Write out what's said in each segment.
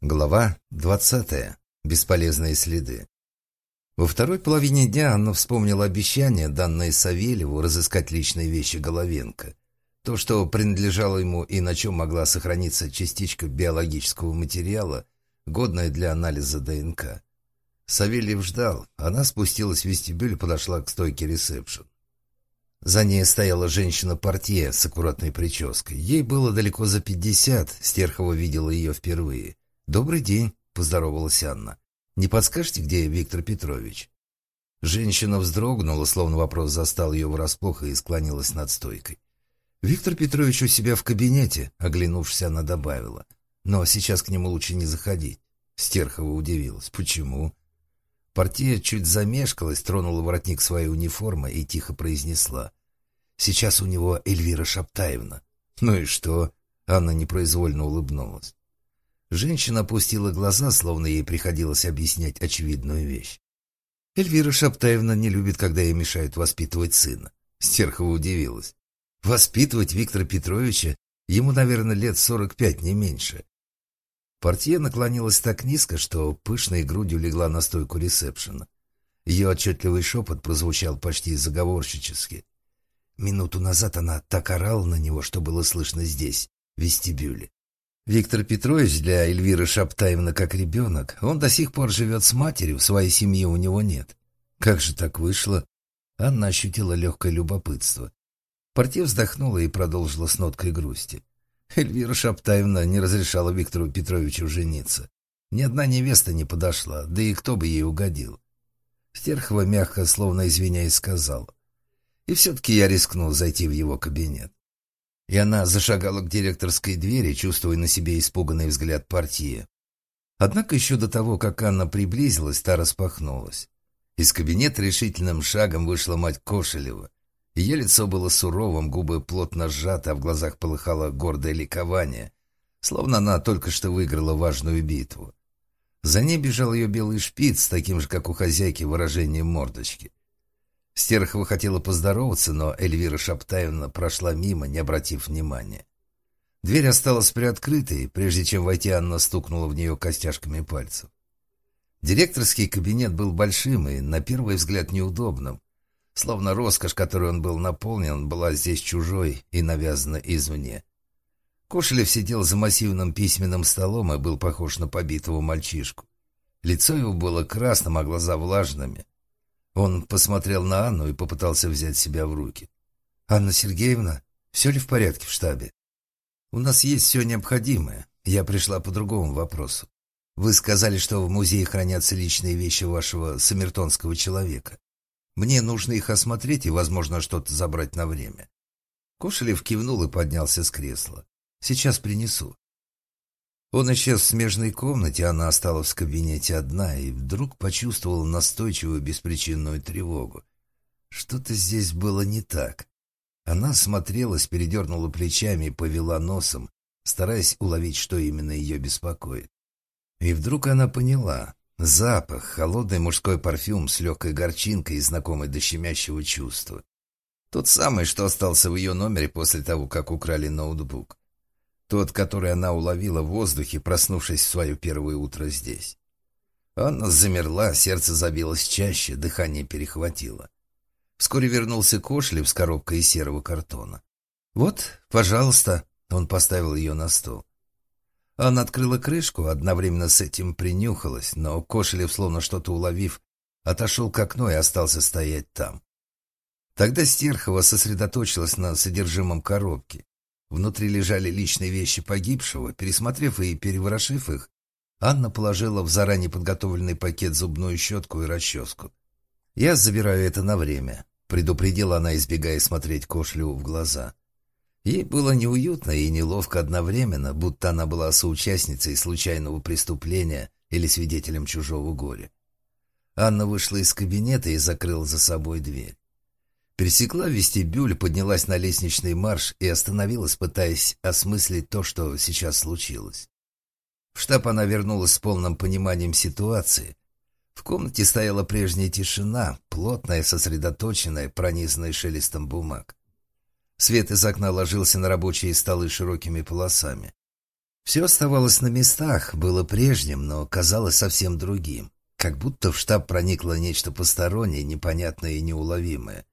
Глава 20. Бесполезные следы. Во второй половине дня Анна вспомнила обещание, данное Савельеву, разыскать личные вещи Головенко. То, что принадлежало ему и на чем могла сохраниться частичка биологического материала, годная для анализа ДНК. Савельев ждал. Она спустилась в вестибюль и подошла к стойке ресепшн. За ней стояла женщина-портье с аккуратной прической. Ей было далеко за пятьдесят, Стерхова видела ее впервые. «Добрый день», — поздоровалась Анна. «Не подскажете, где Виктор Петрович?» Женщина вздрогнула, словно вопрос застал ее врасплох и склонилась над стойкой. «Виктор Петрович у себя в кабинете», — оглянувшись, она добавила. «Но сейчас к нему лучше не заходить». Стерхова удивилась. «Почему?» Партия чуть замешкалась, тронула воротник своей униформы и тихо произнесла. «Сейчас у него Эльвира Шаптаевна». «Ну и что?» Анна непроизвольно улыбнулась. Женщина опустила глаза, словно ей приходилось объяснять очевидную вещь. Эльвира Шаптаевна не любит, когда ей мешают воспитывать сына. Стерхова удивилась. Воспитывать Виктора Петровича? Ему, наверное, лет сорок пять, не меньше. Портье наклонилась так низко, что пышной грудью легла на стойку ресепшена. Ее отчетливый шепот прозвучал почти заговорщически. Минуту назад она так орала на него, что было слышно здесь, в вестибюле. Виктор Петрович для Эльвиры Шаптаевны как ребенок. Он до сих пор живет с матерью, своей семьи у него нет. Как же так вышло? Анна ощутила легкое любопытство. Партия вздохнула и продолжила с ноткой грусти. Эльвира Шаптаевна не разрешала Виктору Петровичу жениться. Ни одна невеста не подошла, да и кто бы ей угодил. Стерхова мягко, словно извиняясь, сказала. И все-таки я рискнул зайти в его кабинет. И она зашагала к директорской двери, чувствуя на себе испуганный взгляд партии. Однако еще до того, как Анна приблизилась, та распахнулась. Из кабинета решительным шагом вышла мать Кошелева. Ее лицо было суровым, губы плотно сжаты, а в глазах полыхало гордое ликование, словно она только что выиграла важную битву. За ней бежал ее белый шпиц с таким же, как у хозяйки, выражением мордочки. Стерхова хотела поздороваться, но Эльвира Шаптаевна прошла мимо, не обратив внимания. Дверь осталась приоткрытой, прежде чем войти, Анна стукнула в нее костяшками пальцев. Директорский кабинет был большим и, на первый взгляд, неудобным. Словно роскошь, которой он был наполнен, была здесь чужой и навязана извне. Кошелев сидел за массивным письменным столом и был похож на побитого мальчишку. Лицо его было красным, а глаза влажными. Он посмотрел на Анну и попытался взять себя в руки. «Анна Сергеевна, все ли в порядке в штабе?» «У нас есть все необходимое. Я пришла по другому вопросу. Вы сказали, что в музее хранятся личные вещи вашего самертонского человека. Мне нужно их осмотреть и, возможно, что-то забрать на время». Кошелев кивнул и поднялся с кресла. «Сейчас принесу». Он исчез в смежной комнате, она осталась в кабинете одна и вдруг почувствовала настойчивую беспричинную тревогу. Что-то здесь было не так. Она смотрелась, передернула плечами и повела носом, стараясь уловить, что именно ее беспокоит. И вдруг она поняла. Запах, холодный мужской парфюм с легкой горчинкой и знакомый до щемящего чувства. Тот самый, что остался в ее номере после того, как украли ноутбук. Тот, который она уловила в воздухе, проснувшись в свое первое утро здесь. Анна замерла, сердце забилось чаще, дыхание перехватило. Вскоре вернулся Кошлев с коробкой из серого картона. «Вот, пожалуйста», — он поставил ее на стол. Анна открыла крышку, одновременно с этим принюхалась, но Кошелев, словно что-то уловив, отошел к окну и остался стоять там. Тогда Стерхова сосредоточилась на содержимом коробки. Внутри лежали личные вещи погибшего. Пересмотрев и переворошив их, Анна положила в заранее подготовленный пакет зубную щетку и расческу. «Я забираю это на время», — предупредила она, избегая смотреть Кошлю в глаза. Ей было неуютно и неловко одновременно, будто она была соучастницей случайного преступления или свидетелем чужого горя. Анна вышла из кабинета и закрыла за собой дверь. Пересекла вестибюль, поднялась на лестничный марш и остановилась, пытаясь осмыслить то, что сейчас случилось. В штаб она вернулась с полным пониманием ситуации. В комнате стояла прежняя тишина, плотная, сосредоточенная, пронизанная шелестом бумаг. Свет из окна ложился на рабочие столы широкими полосами. Все оставалось на местах, было прежним, но казалось совсем другим. Как будто в штаб проникло нечто постороннее, непонятное и неуловимое.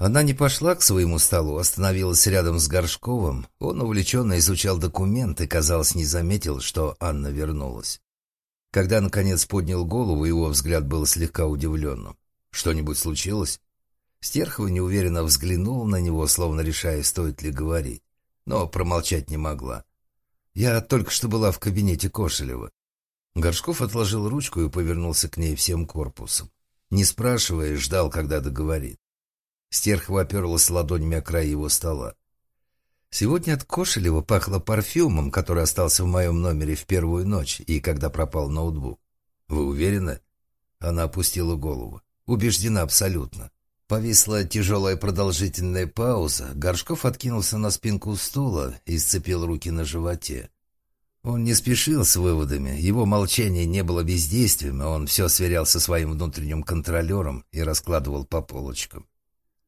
Она не пошла к своему столу, остановилась рядом с Горшковым. Он увлеченно изучал документы, казалось, не заметил, что Анна вернулась. Когда, наконец, поднял голову, его взгляд был слегка удивленным. «Что-нибудь случилось?» Стерхова неуверенно взглянула на него, словно решая, стоит ли говорить, но промолчать не могла. «Я только что была в кабинете Кошелева». Горшков отложил ручку и повернулся к ней всем корпусом. Не спрашивая, ждал, когда договорит. Стерхова оперлась ладонями о край его стола. Сегодня от Кошелева пахло парфюмом, который остался в моем номере в первую ночь и когда пропал ноутбук. Вы уверены? Она опустила голову. Убеждена абсолютно. Повисла тяжелая продолжительная пауза. Горшков откинулся на спинку стула и сцепил руки на животе. Он не спешил с выводами. Его молчание не было бездействием, а он все сверял со своим внутренним контролером и раскладывал по полочкам.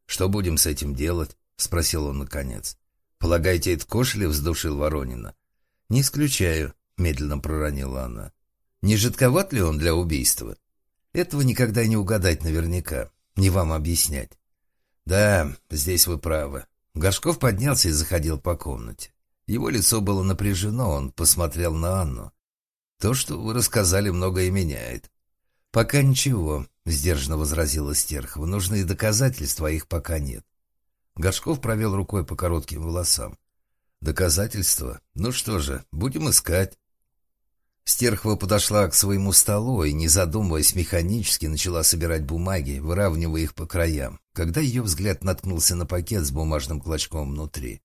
«Что будем с этим делать?» — спросил он наконец. «Полагаете, это Кошелев сдушил Воронина?» «Не исключаю», — медленно проронила она. «Не жидковат ли он для убийства?» «Этого никогда не угадать наверняка. Не вам объяснять». «Да, здесь вы правы». Горшков поднялся и заходил по комнате. Его лицо было напряжено, он посмотрел на Анну. «То, что вы рассказали, многое меняет». «Пока ничего», — сдержанно возразила Стерхова. «Нужны доказательства, а их пока нет». Горшков провел рукой по коротким волосам. «Доказательства? Ну что же, будем искать». Стерхова подошла к своему столу и, не задумываясь механически, начала собирать бумаги, выравнивая их по краям, когда ее взгляд наткнулся на пакет с бумажным клочком внутри.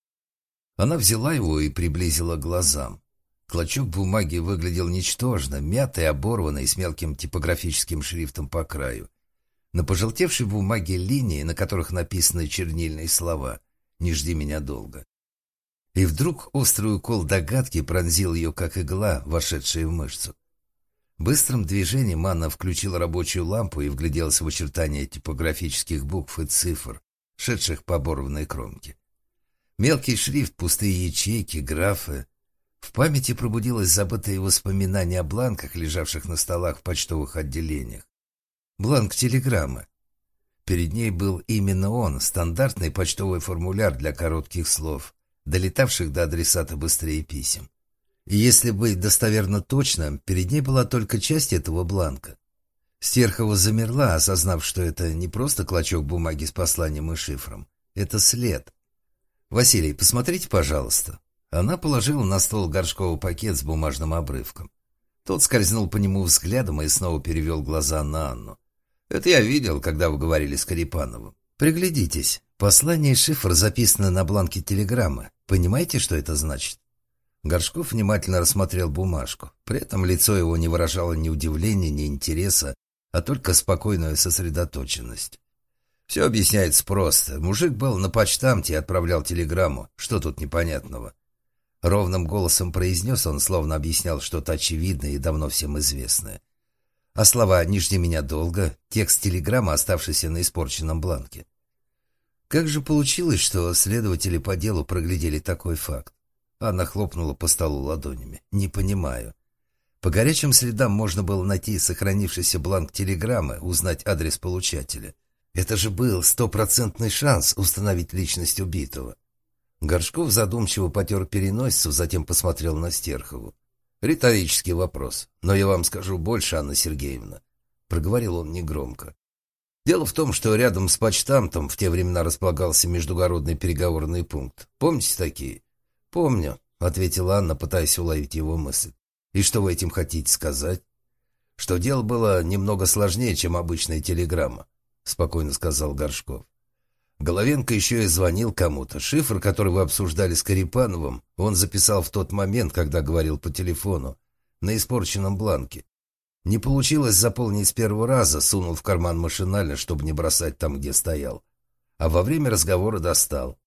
Она взяла его и приблизила к глазам. Клочок бумаги выглядел ничтожно, мятый, оборванный, с мелким типографическим шрифтом по краю. На пожелтевшей бумаге линии, на которых написаны чернильные слова «Не жди меня долго». И вдруг острый укол догадки пронзил ее, как игла, вошедшая в мышцу. Быстрым движением Анна включила рабочую лампу и вгляделась в очертания типографических букв и цифр, шедших по оборванной кромке. Мелкий шрифт, пустые ячейки, графы, в памяти пробудилось забытое воспоминание о бланках, лежавших на столах в почтовых отделениях. Бланк телеграммы. Перед ней был именно он, стандартный почтовый формуляр для коротких слов, долетавших до адресата быстрее писем. И если быть достоверно точным, перед ней была только часть этого бланка. Стерхова замерла, осознав, что это не просто клочок бумаги с посланием и шифром. Это след. «Василий, посмотрите, пожалуйста», она положила на стол горшковый пакет с бумажным обрывком. Тот скользнул по нему взглядом и снова перевел глаза на Анну. «Это я видел, когда вы говорили с Карипановым. Приглядитесь. Послание и шифр записаны на бланке телеграммы. Понимаете, что это значит?» Горшков внимательно рассмотрел бумажку. При этом лицо его не выражало ни удивления, ни интереса, а только спокойную сосредоточенность. Все объясняется просто. Мужик был на почтамте и отправлял телеграмму. Что тут непонятного? Ровным голосом произнес он, словно объяснял что-то очевидное и давно всем известное. А слова «не жди меня долго» — текст телеграммы, оставшийся на испорченном бланке. Как же получилось, что следователи по делу проглядели такой факт? Она хлопнула по столу ладонями. «Не понимаю. По горячим следам можно было найти сохранившийся бланк телеграммы, узнать адрес получателя. Это же был стопроцентный шанс установить личность убитого. Горшков задумчиво потер переносицу, затем посмотрел на Стерхову. «Риторический вопрос, но я вам скажу больше, Анна Сергеевна», — проговорил он негромко. «Дело в том, что рядом с почтамтом в те времена располагался междугородный переговорный пункт. Помните такие?» «Помню», — ответила Анна, пытаясь уловить его мысль. «И что вы этим хотите сказать?» «Что дело было немного сложнее, чем обычная телеграмма», — спокойно сказал Горшков. Головенко еще и звонил кому-то. Шифр, который вы обсуждали с Карипановым, он записал в тот момент, когда говорил по телефону, на испорченном бланке. Не получилось заполнить с первого раза, сунул в карман машинально, чтобы не бросать там, где стоял. А во время разговора достал.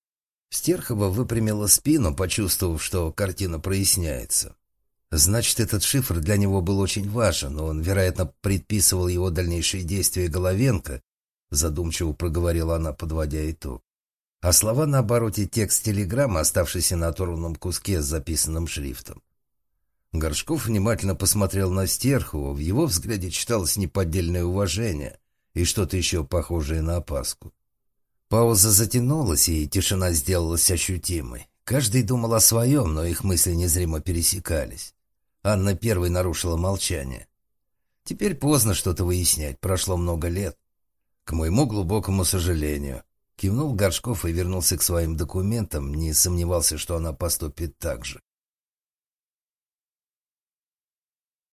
Стерхова выпрямила спину, почувствовав, что картина проясняется. Значит, этот шифр для него был очень важен, но он, вероятно, предписывал его дальнейшие действия Головенко, задумчиво проговорила она, подводя итог. А слова на обороте текст телеграммы, оставшийся на оторванном куске с записанным шрифтом. Горшков внимательно посмотрел на Стерхова. В его взгляде читалось неподдельное уважение и что-то еще похожее на опаску. Пауза затянулась, и тишина сделалась ощутимой. Каждый думал о своем, но их мысли незримо пересекались. Анна первой нарушила молчание. Теперь поздно что-то выяснять, прошло много лет. К моему глубокому сожалению. Кивнул Горшков и вернулся к своим документам, не сомневался, что она поступит так же.